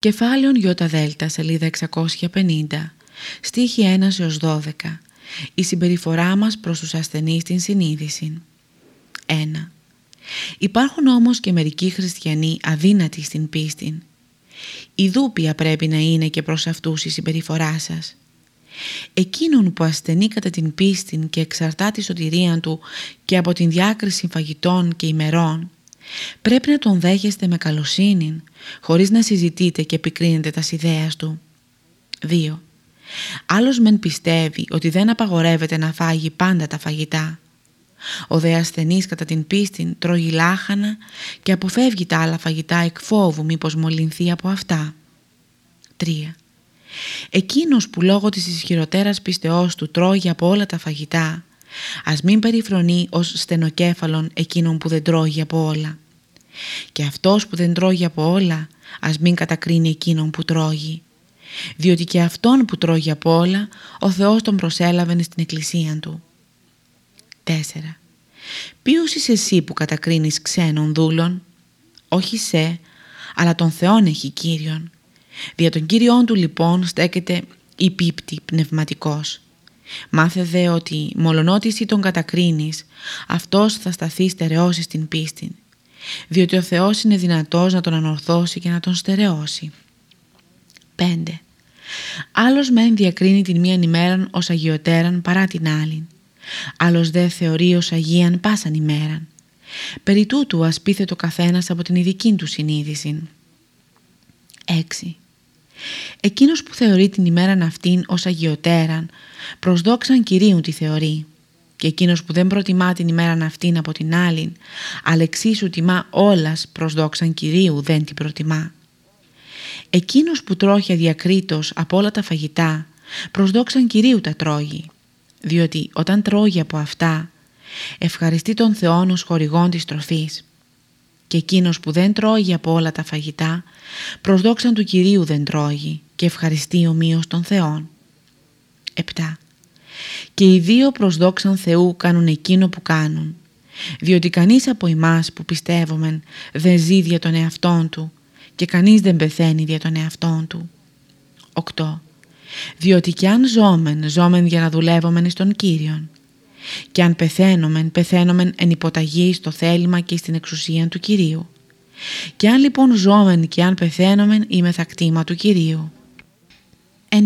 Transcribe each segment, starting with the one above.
Κεφάλαιον Δέλτα, σελίδα 650, στίχη 1 έως 12. Η συμπεριφορά μας προς τους ασθενείς στην συνείδηση. 1. Υπάρχουν όμως και μερικοί χριστιανοί αδύνατοι στην πίστη. Η δούπια πρέπει να είναι και προς αυτούς η συμπεριφορά σας. Εκείνον που ασθενεί κατά την πίστη και εξαρτά τη σωτηρία του και από την διάκριση φαγητών και ημερών, Πρέπει να τον δέχεστε με καλοσύνη, χωρίς να συζητείτε και επικρίνετε τας ιδέας του. 2. Άλλος μεν πιστεύει ότι δεν απαγορεύεται να φάγει πάντα τα φαγητά. Ο δε ασθενής κατά την πίστη τρώγει λάχανα και αποφεύγει τα άλλα φαγητά εκ φόβου μήπως μολυνθεί από αυτά. 3. Εκείνος που λόγω της ισχυροτέρας πίστεώς του τρώγει από όλα τα φαγητά Ας μην περιφρονεί ως στενοκέφαλον εκείνον που δεν τρώγει από όλα. Και αυτός που δεν τρώγει από όλα, ας μην κατακρίνει εκείνον που τρώγει. Διότι και αυτόν που τρώγει από όλα, ο Θεός τον προσέλαβε στην εκκλησία του. 4. Ποιος είσαι εσύ που κατακρίνεις ξένων δούλων, όχι σε, αλλά τον Θεόν έχει Κύριον. Δια τον Κύριον του λοιπόν στέκεται η πίπτη πνευματικός Μάθε δε ότι μολονότι τον κατακρίνεις, αυτός θα σταθεί στερεώσει στην πίστη, διότι ο Θεός είναι δυνατός να τον ανορθώσει και να τον στερεώσει. 5. Άλλος μεν διακρίνει την μίαν ημέραν ως αγιοτέραν παρά την άλλην. Άλλος δε θεωρεί ως αγίαν πάσαν ημέραν. Περί τούτου ας το καθένας από την ειδική του συνείδηση. 6. Εκείνος που θεωρεί την ημέραν αυτήν ως αγιοτέραν προς δόξαν Κυρίου τη θεωρεί. Και εκείνος που δεν προτιμά την ημέραν αυτήν από την άλλη αλλά εξίσου τιμά όλας προς δόξαν Κυρίου δεν την προτιμά. Εκείνος που τρώχει αδιακρίτως από όλα τα φαγητά προς δόξαν Κυρίου τα τρώγει. Διότι όταν τρώγει από αυτά ευχαριστεί τον Θεόν ως χορηγόν της τροφής και εκείνος που δεν τρώγει από όλα τα φαγητά προς δόξαν του Κυρίου δεν τρώγει και ευχαριστεί ομοίως τον Θεόν. 7. Και οι δύο προσδόξαν Θεού κάνουν εκείνο που κάνουν, διότι κανείς από εμάς που πιστεύομεν δεν ζει δια τον εαυτόν του και κανείς δεν πεθαίνει δια τον εαυτόν του. 8. Διότι κι αν ζώμεν, ζώμεν για να δουλεύομεν στον Κύριον. Και αν πεθαίνομεν, πεθαίνομεν εν υποταγή στο θέλημα και στην εξουσία του Κυρίου. Και αν λοιπόν ζώμεν και αν πεθαίνομεν, είμαι θα κτήμα του Κυρίου. 9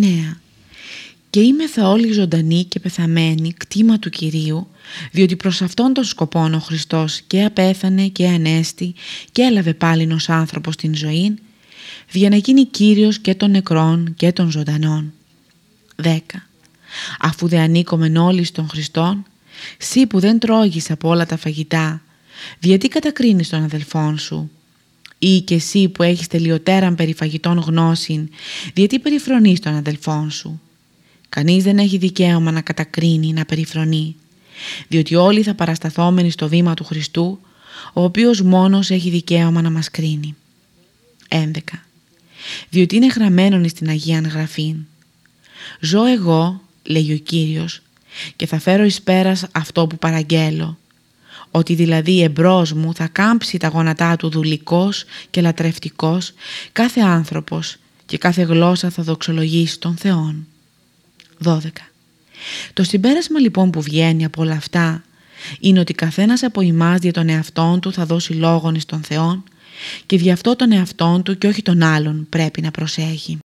και είμαι θα όλοι ζωντανοί και πεθαμένοι κτήμα του Κυρίου, διότι προς αυτόν τον σκοπόν ο Χριστός και απέθανε και ανέστη και έλαβε πάλιν ως άνθρωπος την ζωή, για να γίνει Κύριος και των νεκρών και των ζωντανών. 10. Αφού δε ανήκομεν όλοι στον Χριστόν, σύ που δεν τρώγεις από όλα τα φαγητά, γιατί κατακρίνεις τον αδελφόν σου, ή και εσύ που έχεις τελειωτέραν περί φαγητών γνώσιν, γιατί περιφρονείς τον αδελφόν σου; Κανείς δεν έχει δικαίωμα να κατακρίνει, να περιφρονεί, διότι όλοι θα παρασταθόμενοι στο βήμα του Χριστού, ο οποίος μόνος έχει δικαίωμα να μας κρίνει. 11. Διότι είναι γραμμένον στην Αγία Γραφή. «Ζω εγώ», λέει ο Κύριος, «και θα φέρω εις πέρας αυτό που παραγγέλω, ότι δηλαδή εμπρός μου θα κάμψει τα γόνατά του δουλικός και λατρευτικός κάθε άνθρωπος και κάθε γλώσσα θα δοξολογήσει τον Θεόν. 12. Το συμπέρασμα λοιπόν που βγαίνει από όλα αυτά είναι ότι καθένας από εμάς για τον εαυτόν του θα δώσει λόγον εις τον Θεόν και δι' αυτό τον εαυτόν του και όχι τον άλλον πρέπει να προσέχει.